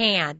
can.